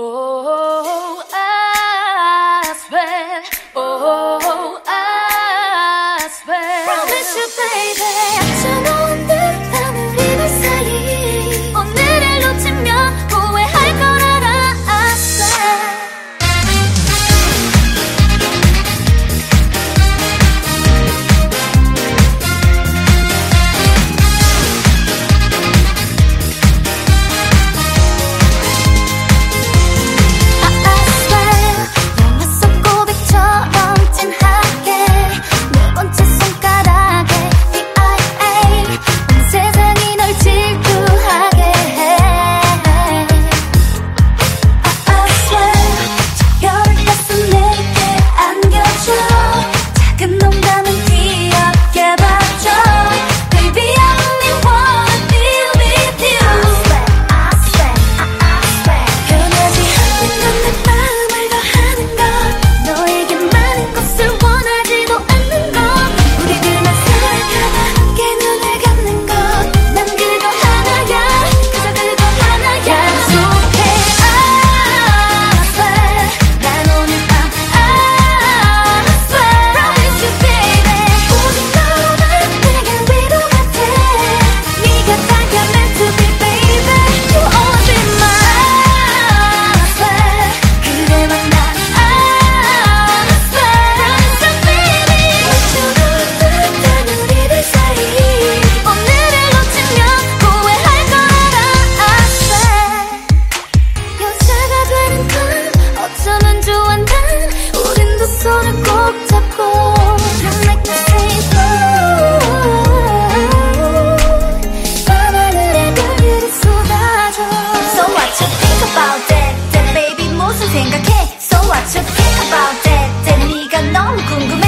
Oh, I swear. Oh, I swear. Promise you, baby. about that, that 네가 너무 궁금해